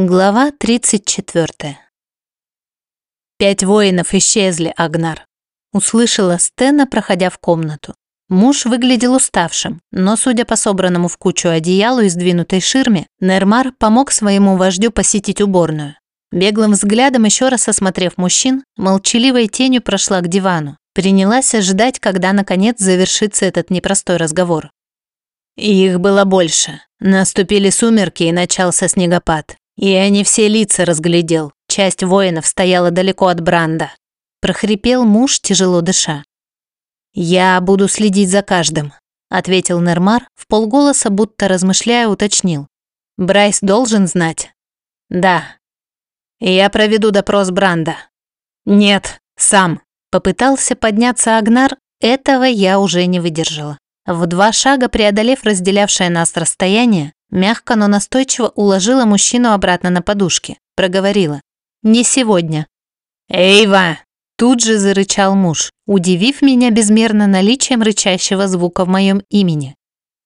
Глава 34. Пять воинов исчезли, Агнар. Услышала Стена, проходя в комнату. Муж выглядел уставшим, но, судя по собранному в кучу одеялу и сдвинутой ширме, Нермар помог своему вождю посетить уборную. Беглым взглядом еще раз осмотрев мужчин, молчаливой тенью прошла к дивану. Принялась ожидать, когда, наконец, завершится этот непростой разговор. их было больше. Наступили сумерки и начался снегопад. И они все лица разглядел. Часть воинов стояла далеко от Бранда. Прохрипел муж, тяжело дыша. «Я буду следить за каждым», – ответил Нермар, в полголоса, будто размышляя, уточнил. «Брайс должен знать?» «Да». «Я проведу допрос Бранда». «Нет, сам». Попытался подняться Агнар, этого я уже не выдержала. В два шага преодолев разделявшее нас расстояние, Мягко, но настойчиво уложила мужчину обратно на подушки. Проговорила. «Не сегодня». «Эйва!» Тут же зарычал муж, удивив меня безмерно наличием рычащего звука в моем имени.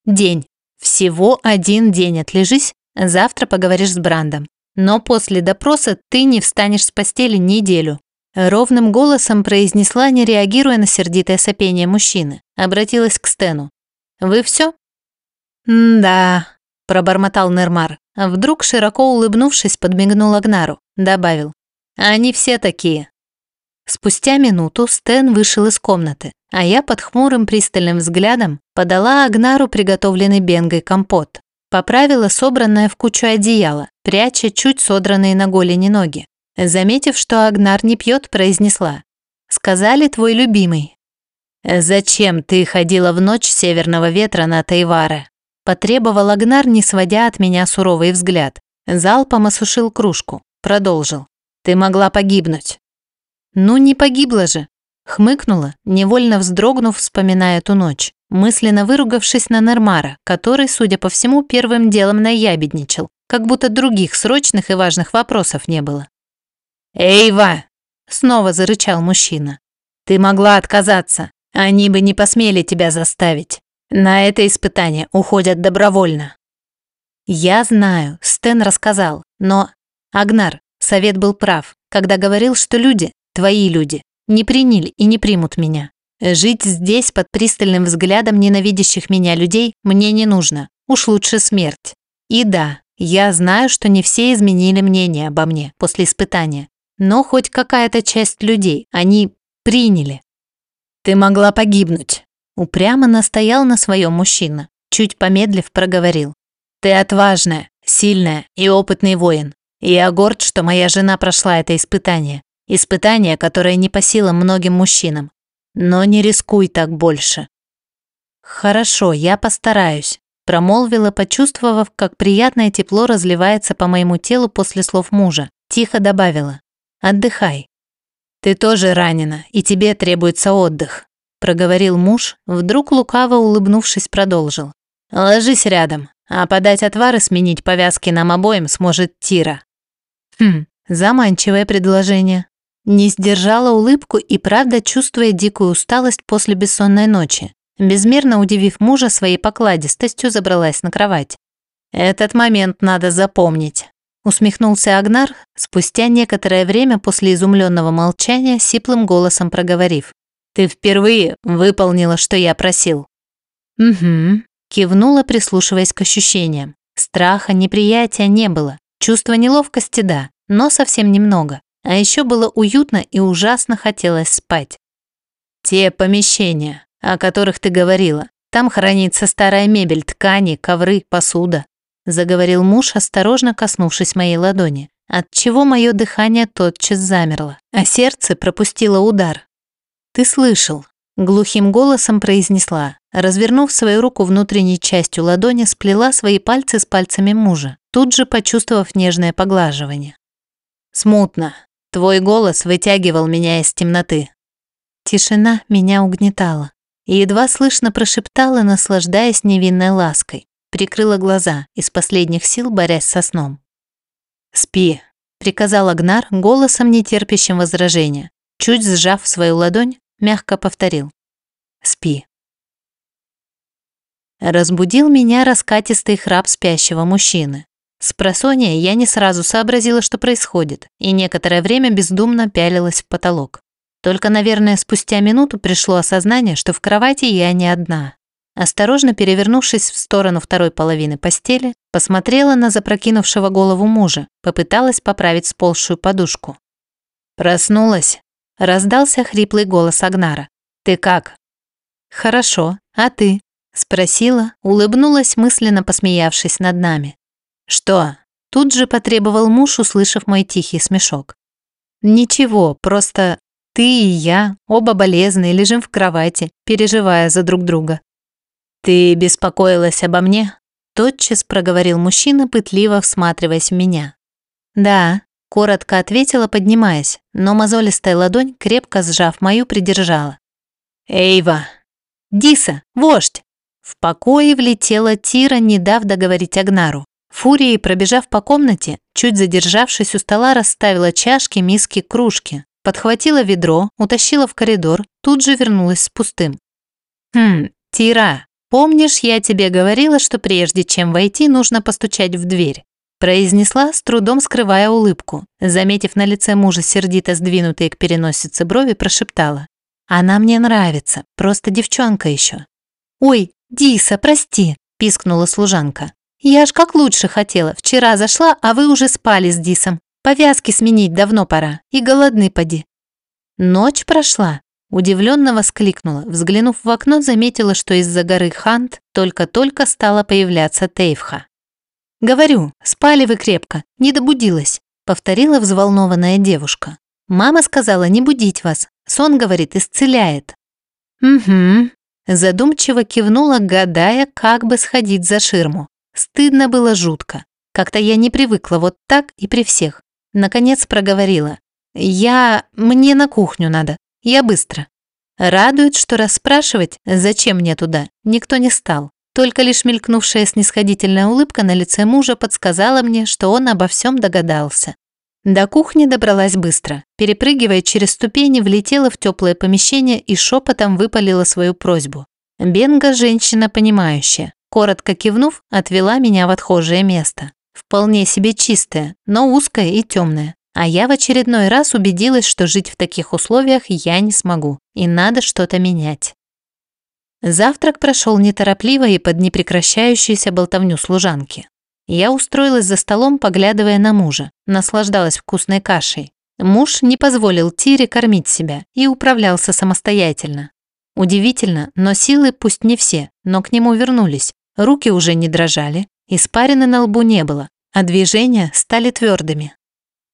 «День. Всего один день отлежись, завтра поговоришь с Брандом. Но после допроса ты не встанешь с постели неделю». Ровным голосом произнесла, не реагируя на сердитое сопение мужчины. Обратилась к Стену. «Вы все?» «Да», пробормотал Нермар. Вдруг, широко улыбнувшись, подмигнул Агнару. Добавил. «Они все такие». Спустя минуту Стэн вышел из комнаты, а я под хмурым пристальным взглядом подала Агнару приготовленный бенгой компот. Поправила собранное в кучу одеяло, пряча чуть содранные на голени ноги. Заметив, что Агнар не пьет, произнесла. «Сказали твой любимый». «Зачем ты ходила в ночь северного ветра на Тайваре?» Потребовал Агнар, не сводя от меня суровый взгляд. Залпом осушил кружку. Продолжил. «Ты могла погибнуть». «Ну, не погибла же», Хмыкнула, невольно вздрогнув, вспоминая ту ночь, мысленно выругавшись на Нермара, который, судя по всему, первым делом наябедничал, как будто других срочных и важных вопросов не было. «Эйва!» – снова зарычал мужчина. «Ты могла отказаться, они бы не посмели тебя заставить. На это испытание уходят добровольно. Я знаю, Стэн рассказал, но... Агнар, совет был прав, когда говорил, что люди, твои люди, не приняли и не примут меня. Жить здесь под пристальным взглядом ненавидящих меня людей мне не нужно, уж лучше смерть. И да, я знаю, что не все изменили мнение обо мне после испытания, но хоть какая-то часть людей они приняли. Ты могла погибнуть, Упрямо настоял на своем мужчина. Чуть помедлив проговорил. «Ты отважная, сильная и опытный воин. И я горд, что моя жена прошла это испытание. Испытание, которое не по силам многим мужчинам. Но не рискуй так больше». «Хорошо, я постараюсь», промолвила, почувствовав, как приятное тепло разливается по моему телу после слов мужа. Тихо добавила. «Отдыхай. Ты тоже ранена, и тебе требуется отдых проговорил муж, вдруг лукаво улыбнувшись, продолжил. «Ложись рядом, а подать отвар и сменить повязки нам обоим сможет Тира». Хм, заманчивое предложение. Не сдержала улыбку и правда, чувствуя дикую усталость после бессонной ночи. Безмерно удивив мужа своей покладистостью, забралась на кровать. «Этот момент надо запомнить», – усмехнулся Агнар, спустя некоторое время после изумленного молчания, сиплым голосом проговорив. Ты впервые выполнила, что я просил». «Угу», – кивнула, прислушиваясь к ощущениям. Страха, неприятия не было. Чувства неловкости – да, но совсем немного. А еще было уютно и ужасно хотелось спать. «Те помещения, о которых ты говорила, там хранится старая мебель, ткани, ковры, посуда», – заговорил муж, осторожно коснувшись моей ладони, отчего мое дыхание тотчас замерло, а сердце пропустило удар, «Ты слышал», – глухим голосом произнесла. Развернув свою руку внутренней частью ладони, сплела свои пальцы с пальцами мужа, тут же почувствовав нежное поглаживание. «Смутно. Твой голос вытягивал меня из темноты». Тишина меня угнетала. И едва слышно прошептала, наслаждаясь невинной лаской. Прикрыла глаза, из последних сил борясь со сном. «Спи», – приказал Агнар голосом, нетерпящим возражения. Чуть сжав свою ладонь, мягко повторил. «Спи». Разбудил меня раскатистый храп спящего мужчины. С просонья я не сразу сообразила, что происходит, и некоторое время бездумно пялилась в потолок. Только, наверное, спустя минуту пришло осознание, что в кровати я не одна. Осторожно перевернувшись в сторону второй половины постели, посмотрела на запрокинувшего голову мужа, попыталась поправить сползшую подушку. «Проснулась?» – раздался хриплый голос Агнара. «Ты как?» «Хорошо, а ты?» – спросила, улыбнулась, мысленно посмеявшись над нами. «Что?» – тут же потребовал муж, услышав мой тихий смешок. «Ничего, просто ты и я, оба болезные, лежим в кровати, переживая за друг друга. «Ты беспокоилась обо мне?» Тотчас проговорил мужчина, пытливо всматриваясь в меня. «Да», – коротко ответила, поднимаясь, но мозолистая ладонь, крепко сжав мою, придержала. «Эйва!» «Диса! Вождь!» В покое влетела Тира, не дав договорить Агнару. Фурией, пробежав по комнате, чуть задержавшись у стола, расставила чашки, миски, кружки. Подхватила ведро, утащила в коридор, тут же вернулась с пустым. «Хм, Тира, «Помнишь, я тебе говорила, что прежде чем войти, нужно постучать в дверь?» Произнесла, с трудом скрывая улыбку. Заметив на лице мужа сердито сдвинутые к переносице брови, прошептала. «Она мне нравится, просто девчонка еще». «Ой, Диса, прости», – пискнула служанка. «Я ж как лучше хотела. Вчера зашла, а вы уже спали с Дисом. Повязки сменить давно пора. И голодны поди». Ночь прошла, Удивленно воскликнула, взглянув в окно, заметила, что из-за горы Хант только-только стала появляться Тейвха. «Говорю, спали вы крепко, не добудилась», – повторила взволнованная девушка. «Мама сказала не будить вас, сон, говорит, исцеляет». «Угу», – задумчиво кивнула, гадая, как бы сходить за ширму. Стыдно было жутко. Как-то я не привыкла вот так и при всех. Наконец проговорила. «Я... мне на кухню надо. Я быстро. Радует, что расспрашивать, зачем мне туда, никто не стал. Только лишь мелькнувшая снисходительная улыбка на лице мужа подсказала мне, что он обо всем догадался. До кухни добралась быстро. Перепрыгивая через ступени, влетела в теплое помещение и шепотом выпалила свою просьбу. Бенга – женщина понимающая. Коротко кивнув, отвела меня в отхожее место. Вполне себе чистое, но узкое и темное. А я в очередной раз убедилась, что жить в таких условиях я не смогу, и надо что-то менять. Завтрак прошел неторопливо и под непрекращающуюся болтовню служанки. Я устроилась за столом, поглядывая на мужа, наслаждалась вкусной кашей. Муж не позволил Тире кормить себя и управлялся самостоятельно. Удивительно, но силы пусть не все, но к нему вернулись. Руки уже не дрожали, испарины на лбу не было, а движения стали твердыми.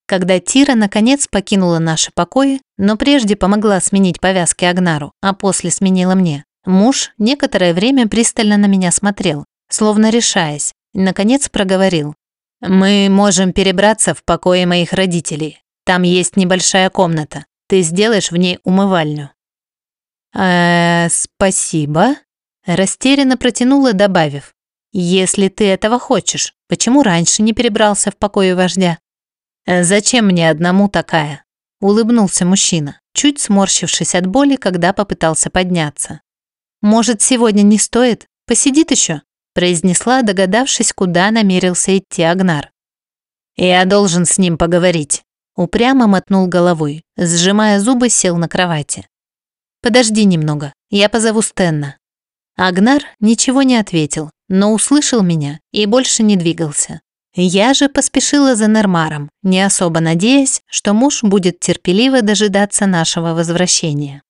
Когда Тира наконец покинула наши покои, но прежде помогла сменить повязки Агнару, а после сменила мне, муж некоторое время пристально на меня смотрел, словно решаясь, и наконец проговорил. «Мы можем перебраться в покое моих родителей. Там есть небольшая комната. Ты сделаешь в ней умывальню». «Э, спасибо», – растерянно протянула, добавив. «Если ты этого хочешь, почему раньше не перебрался в покое вождя?» «Э, «Зачем мне одному такая?» – улыбнулся мужчина, чуть сморщившись от боли, когда попытался подняться. «Может, сегодня не стоит? Посидит еще?» – произнесла, догадавшись, куда намерился идти Агнар. «Я должен с ним поговорить», – упрямо мотнул головой, сжимая зубы, сел на кровати. «Подожди немного, я позову Стенна». Агнар ничего не ответил, но услышал меня и больше не двигался. Я же поспешила за Нермаром, не особо надеясь, что муж будет терпеливо дожидаться нашего возвращения.